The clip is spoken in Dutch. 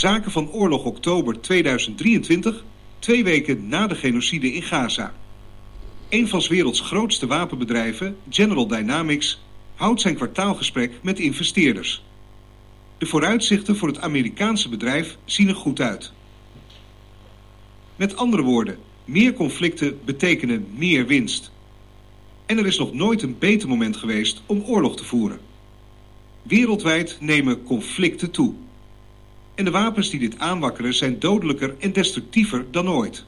Zaken van oorlog oktober 2023, twee weken na de genocide in Gaza. Een van 's werelds grootste wapenbedrijven, General Dynamics, houdt zijn kwartaalgesprek met investeerders. De vooruitzichten voor het Amerikaanse bedrijf zien er goed uit. Met andere woorden, meer conflicten betekenen meer winst. En er is nog nooit een beter moment geweest om oorlog te voeren. Wereldwijd nemen conflicten toe. En de wapens die dit aanwakkeren zijn dodelijker en destructiever dan ooit.